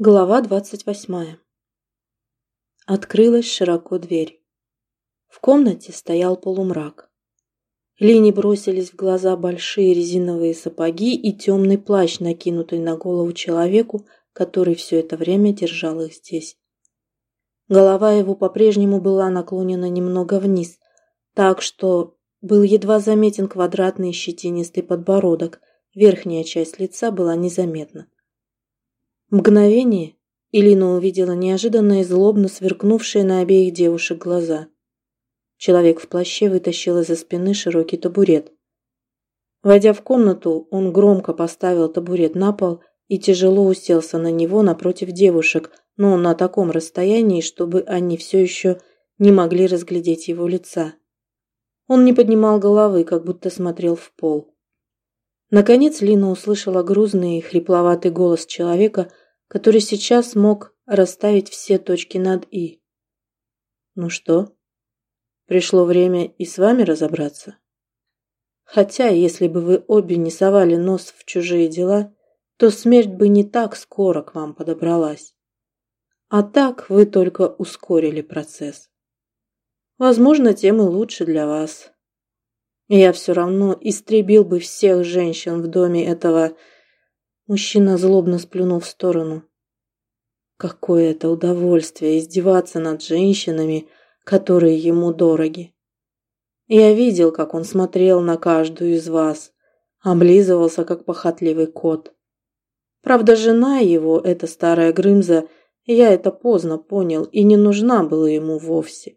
Глава двадцать восьмая. Открылась широко дверь. В комнате стоял полумрак. Лине бросились в глаза большие резиновые сапоги и темный плащ, накинутый на голову человеку, который все это время держал их здесь. Голова его по-прежнему была наклонена немного вниз, так что был едва заметен квадратный щетинистый подбородок, верхняя часть лица была незаметна. Мгновение, и Лина увидела неожиданно и злобно сверкнувшие на обеих девушек глаза. Человек в плаще вытащил из-за спины широкий табурет. Войдя в комнату, он громко поставил табурет на пол и тяжело уселся на него напротив девушек, но на таком расстоянии, чтобы они все еще не могли разглядеть его лица. Он не поднимал головы, как будто смотрел в пол. Наконец Лина услышала грузный и хрипловатый голос человека, который сейчас мог расставить все точки над «и». «Ну что, пришло время и с вами разобраться? Хотя, если бы вы обе не совали нос в чужие дела, то смерть бы не так скоро к вам подобралась. А так вы только ускорили процесс. Возможно, тем и лучше для вас. Я все равно истребил бы всех женщин в доме этого... Мужчина злобно сплюнул в сторону. Какое это удовольствие издеваться над женщинами, которые ему дороги. Я видел, как он смотрел на каждую из вас, облизывался, как похотливый кот. Правда, жена его, эта старая Грымза, я это поздно понял и не нужна была ему вовсе.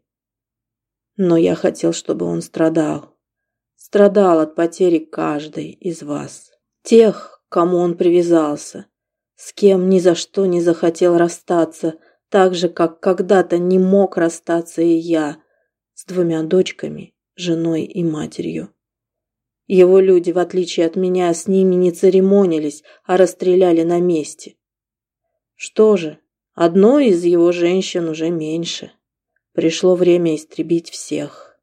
Но я хотел, чтобы он страдал страдал от потери каждой из вас. Тех, кому он привязался, с кем ни за что не захотел расстаться, так же, как когда-то не мог расстаться и я, с двумя дочками, женой и матерью. Его люди, в отличие от меня, с ними не церемонились, а расстреляли на месте. Что же, одной из его женщин уже меньше. Пришло время истребить всех.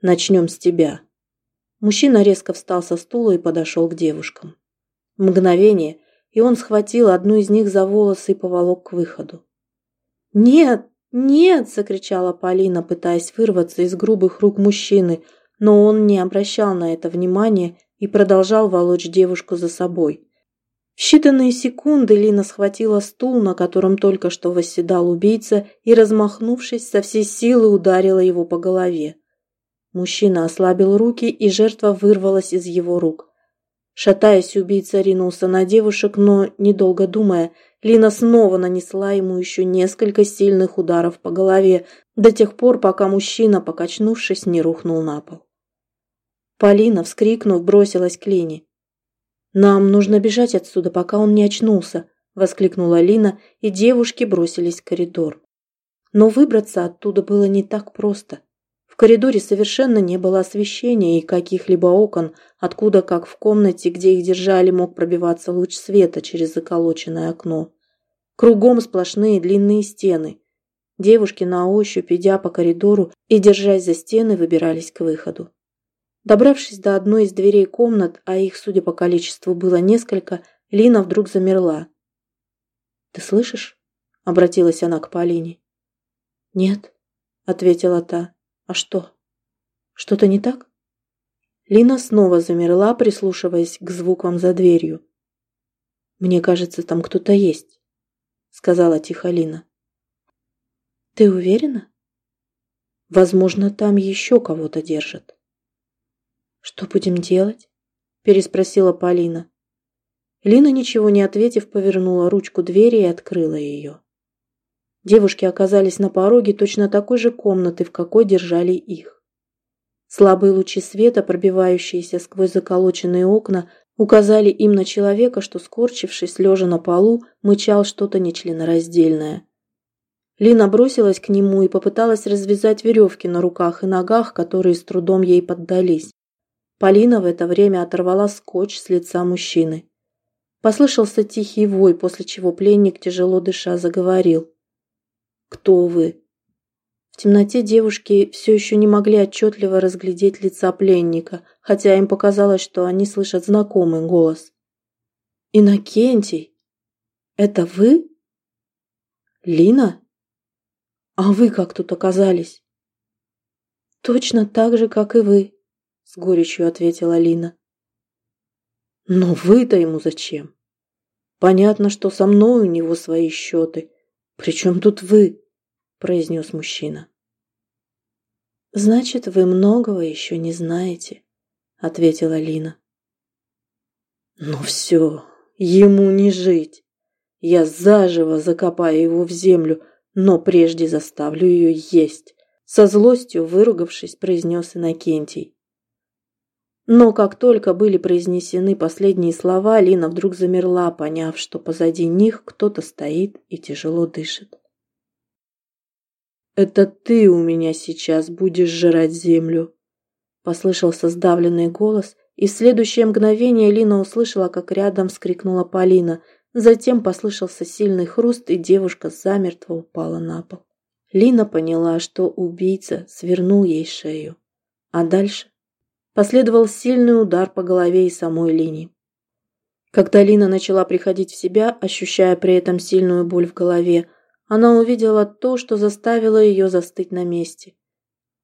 Начнем с тебя. Мужчина резко встал со стула и подошел к девушкам. Мгновение, и он схватил одну из них за волосы и поволок к выходу. «Нет, нет!» – закричала Полина, пытаясь вырваться из грубых рук мужчины, но он не обращал на это внимания и продолжал волочь девушку за собой. В считанные секунды Лина схватила стул, на котором только что восседал убийца, и, размахнувшись, со всей силы ударила его по голове. Мужчина ослабил руки, и жертва вырвалась из его рук. Шатаясь, убийца ринулся на девушек, но, недолго думая, Лина снова нанесла ему еще несколько сильных ударов по голове, до тех пор, пока мужчина, покачнувшись, не рухнул на пол. Полина, вскрикнув, бросилась к Лине. «Нам нужно бежать отсюда, пока он не очнулся», – воскликнула Лина, и девушки бросились в коридор. Но выбраться оттуда было не так просто. В коридоре совершенно не было освещения и каких-либо окон, откуда, как в комнате, где их держали, мог пробиваться луч света через заколоченное окно. Кругом сплошные длинные стены. Девушки на ощупь, идя по коридору и держась за стены, выбирались к выходу. Добравшись до одной из дверей комнат, а их, судя по количеству, было несколько, Лина вдруг замерла. «Ты слышишь?» – обратилась она к Полине. «Нет», – ответила та. А что? Что-то не так? Лина снова замерла, прислушиваясь к звукам за дверью. «Мне кажется, там кто-то есть», — сказала тихо Лина. «Ты уверена?» «Возможно, там еще кого-то держат». «Что будем делать?» – переспросила Полина. Лина, ничего не ответив, повернула ручку двери и открыла ее. Девушки оказались на пороге точно такой же комнаты, в какой держали их. Слабые лучи света, пробивающиеся сквозь заколоченные окна, указали им на человека, что, скорчившись, лежа на полу, мычал что-то нечленораздельное. Лина бросилась к нему и попыталась развязать веревки на руках и ногах, которые с трудом ей поддались. Полина в это время оторвала скотч с лица мужчины. Послышался тихий вой, после чего пленник, тяжело дыша, заговорил. Кто вы?» В темноте девушки все еще не могли отчетливо разглядеть лица пленника, хотя им показалось, что они слышат знакомый голос. «Инокентий? Это вы?» Лина? А вы как тут оказались? Точно так же, как и вы, с горечью ответила Лина. Но вы-то ему зачем? Понятно, что со мной у него свои счеты. Причем тут вы? произнес мужчина. Значит, вы многого еще не знаете, ответила Лина. Ну все, ему не жить. Я заживо закопаю его в землю, но прежде заставлю ее есть. Со злостью выругавшись, произнес Иннокентий. Но как только были произнесены последние слова, Лина вдруг замерла, поняв, что позади них кто-то стоит и тяжело дышит. «Это ты у меня сейчас будешь жрать землю!» Послышался сдавленный голос, и в следующее мгновение Лина услышала, как рядом вскрикнула Полина. Затем послышался сильный хруст, и девушка замертво упала на пол. Лина поняла, что убийца свернул ей шею. А дальше последовал сильный удар по голове и самой Лине. Когда Лина начала приходить в себя, ощущая при этом сильную боль в голове, она увидела то, что заставило ее застыть на месте.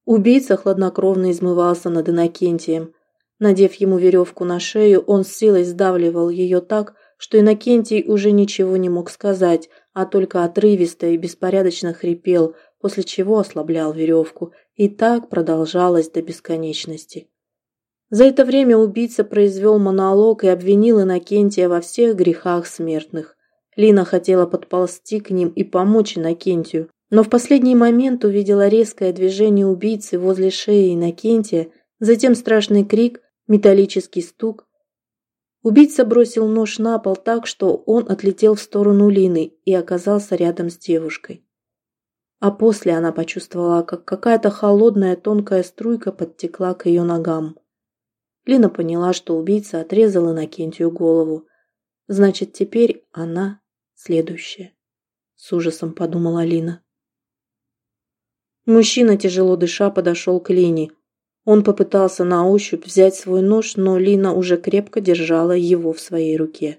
Убийца хладнокровно измывался над Иннокентием – Надев ему веревку на шею, он с силой сдавливал ее так, что Иннокентий уже ничего не мог сказать, а только отрывисто и беспорядочно хрипел, после чего ослаблял веревку. И так продолжалось до бесконечности. За это время убийца произвел монолог и обвинил Иннокентия во всех грехах смертных. Лина хотела подползти к ним и помочь Иннокентию, но в последний момент увидела резкое движение убийцы возле шеи Иннокентия, затем страшный крик, металлический стук. Убийца бросил нож на пол так, что он отлетел в сторону Лины и оказался рядом с девушкой. А после она почувствовала, как какая-то холодная тонкая струйка подтекла к ее ногам. Лина поняла, что убийца отрезал Иннокентию голову. Значит, теперь она следующая. С ужасом подумала Лина. Мужчина, тяжело дыша, подошел к Лине. Он попытался на ощупь взять свой нож, но Лина уже крепко держала его в своей руке.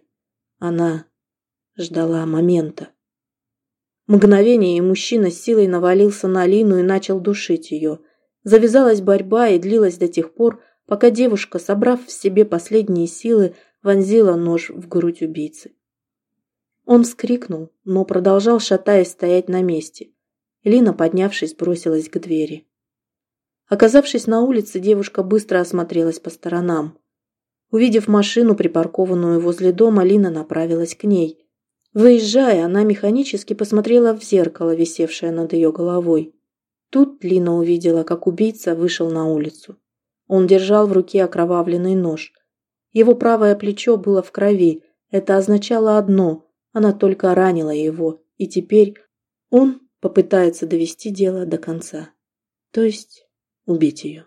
Она ждала момента. Мгновение, и мужчина силой навалился на Лину и начал душить ее. Завязалась борьба и длилась до тех пор, пока девушка, собрав в себе последние силы, вонзила нож в грудь убийцы. Он вскрикнул, но продолжал, шатаясь, стоять на месте. Лина, поднявшись, бросилась к двери. Оказавшись на улице, девушка быстро осмотрелась по сторонам. Увидев машину, припаркованную возле дома, Лина направилась к ней. Выезжая, она механически посмотрела в зеркало, висевшее над ее головой. Тут Лина увидела, как убийца вышел на улицу. Он держал в руке окровавленный нож. Его правое плечо было в крови. Это означало одно – она только ранила его, и теперь он попытается довести дело до конца. То есть убить ее.